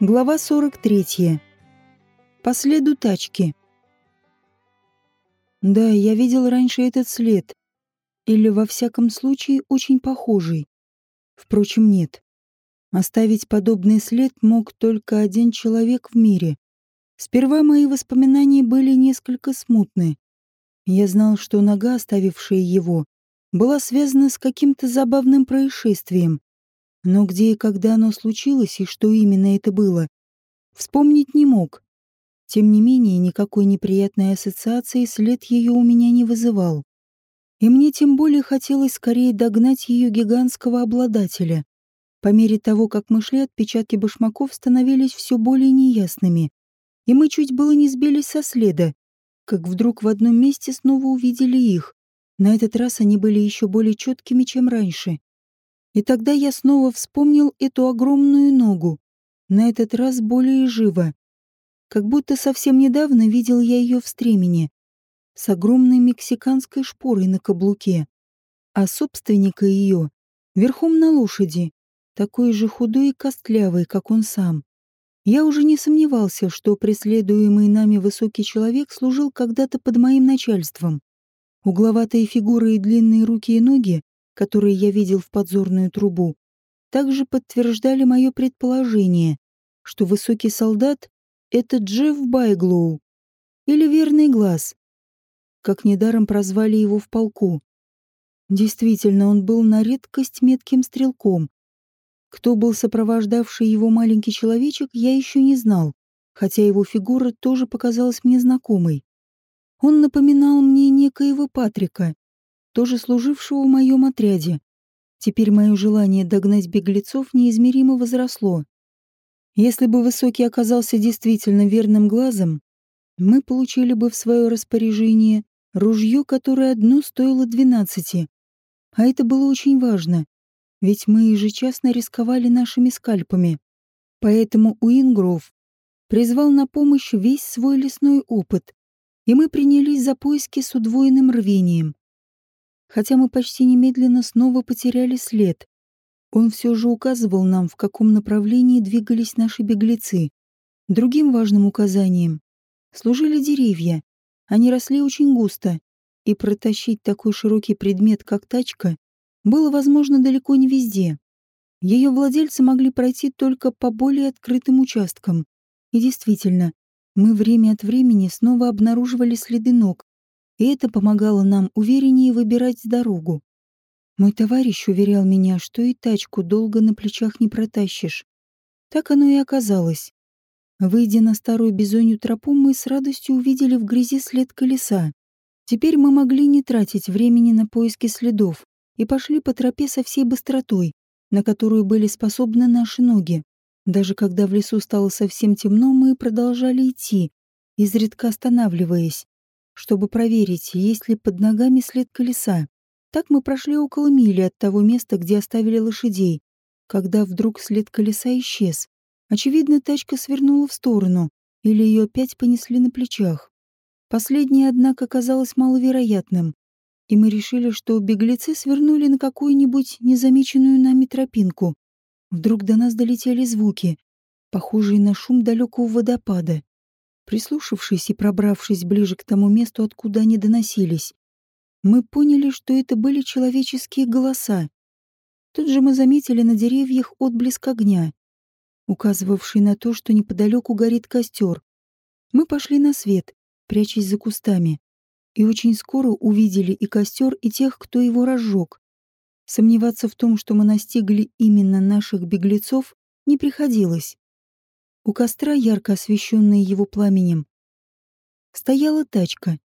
Глава 43. По следу тачки. Да, я видел раньше этот след. Или, во всяком случае, очень похожий. Впрочем, нет. Оставить подобный след мог только один человек в мире. Сперва мои воспоминания были несколько смутны. Я знал, что нога, оставившая его, была связана с каким-то забавным происшествием. Но где и когда оно случилось, и что именно это было, вспомнить не мог. Тем не менее, никакой неприятной ассоциации след ее у меня не вызывал. И мне тем более хотелось скорее догнать ее гигантского обладателя. По мере того, как мы шли, отпечатки башмаков становились все более неясными. И мы чуть было не сбились со следа, как вдруг в одном месте снова увидели их. На этот раз они были еще более четкими, чем раньше. И тогда я снова вспомнил эту огромную ногу, на этот раз более живо. Как будто совсем недавно видел я ее в стремени, с огромной мексиканской шпорой на каблуке, а собственника ее верхом на лошади, такой же худой и костлявый, как он сам. Я уже не сомневался, что преследуемый нами высокий человек служил когда-то под моим начальством. Угловатые фигуры и длинные руки и ноги, которые я видел в подзорную трубу, также подтверждали мое предположение, что высокий солдат — это Джефф Байглоу, или верный глаз, как недаром прозвали его в полку. Действительно, он был на редкость метким стрелком. Кто был сопровождавший его маленький человечек, я еще не знал, хотя его фигура тоже показалась мне знакомой. Он напоминал мне некоего Патрика, тоже служившего в моем отряде. Теперь мое желание догнать беглецов неизмеримо возросло. Если бы Высокий оказался действительно верным глазом, мы получили бы в свое распоряжение ружье, которое одно стоило двенадцати. А это было очень важно, ведь мы ежечасно рисковали нашими скальпами. Поэтому Уингров призвал на помощь весь свой лесной опыт, и мы принялись за поиски с удвоенным рвением. Хотя мы почти немедленно снова потеряли след, он все же указывал нам, в каком направлении двигались наши беглецы. Другим важным указанием служили деревья. Они росли очень густо, и протащить такой широкий предмет, как тачка, было возможно далеко не везде. Ее владельцы могли пройти только по более открытым участкам. И действительно, мы время от времени снова обнаруживали следы ног, и это помогало нам увереннее выбирать дорогу. Мой товарищ уверял меня, что и тачку долго на плечах не протащишь. Так оно и оказалось. Выйдя на старую бизонью тропу, мы с радостью увидели в грязи след колеса. Теперь мы могли не тратить времени на поиски следов и пошли по тропе со всей быстротой, на которую были способны наши ноги. Даже когда в лесу стало совсем темно, мы продолжали идти, изредка останавливаясь, чтобы проверить, есть ли под ногами след колеса. Так мы прошли около мили от того места, где оставили лошадей, когда вдруг след колеса исчез. Очевидно, тачка свернула в сторону, или ее опять понесли на плечах. Последнее, однако, казалось маловероятным, и мы решили, что беглецы свернули на какую-нибудь незамеченную нами тропинку. Вдруг до нас долетели звуки, похожие на шум далекого водопада. Прислушавшись и пробравшись ближе к тому месту, откуда они доносились, мы поняли, что это были человеческие голоса. Тут же мы заметили на деревьях отблеск огня, указывавший на то, что неподалеку горит костер. Мы пошли на свет, прячась за кустами, и очень скоро увидели и костер, и тех, кто его разжег. Сомневаться в том, что мы настигли именно наших беглецов, не приходилось. У костра, ярко освещенной его пламенем, стояла тачка,